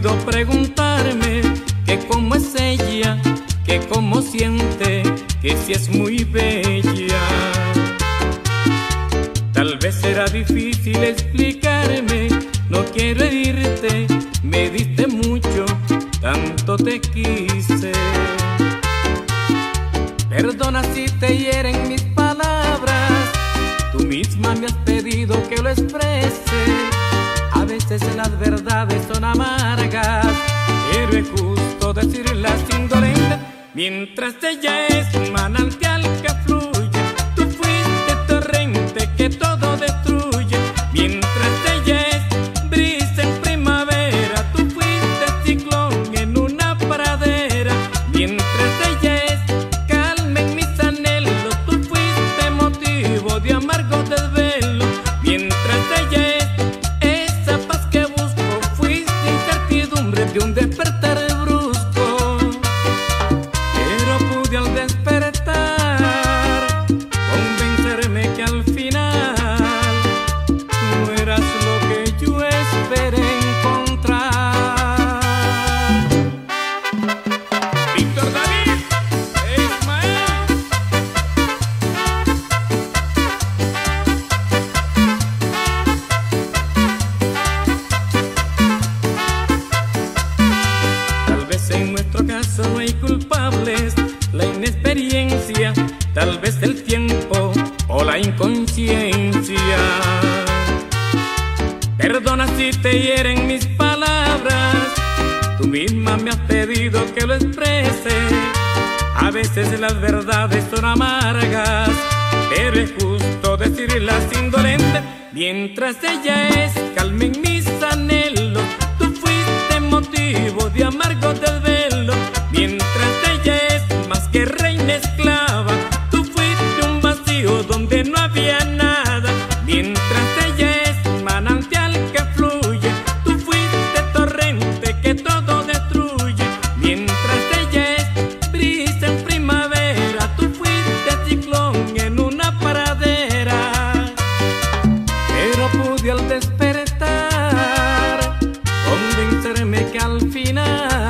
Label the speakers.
Speaker 1: preguntarme que cómo es ella, que cómo siente, que si es muy bella. Tal vez será difícil explicarme, no quiero herirte, me diste mucho, tanto te quise. Perdona si te hieren mis palabras, tú misma me has pedido que lo exprese. A veces las verdades son mientras ella es manantial que fluye. Tú fuiste torrente que todo destruye, mientras ella es brisa en primavera. Tú fuiste ciclón en una pradera, mientras ella es calma en mis anhelos. Tú fuiste motivo de amargo desvelo, mientras ella es esa paz que busco. Fuiste incertidumbre de un tal vez el tiempo o la inconsciencia. Perdona si te hieren mis palabras, tú misma me has pedido que lo exprese. A veces las verdades son amargas, pero es justo decirlas indolente, mientras ella es calma en mis que al final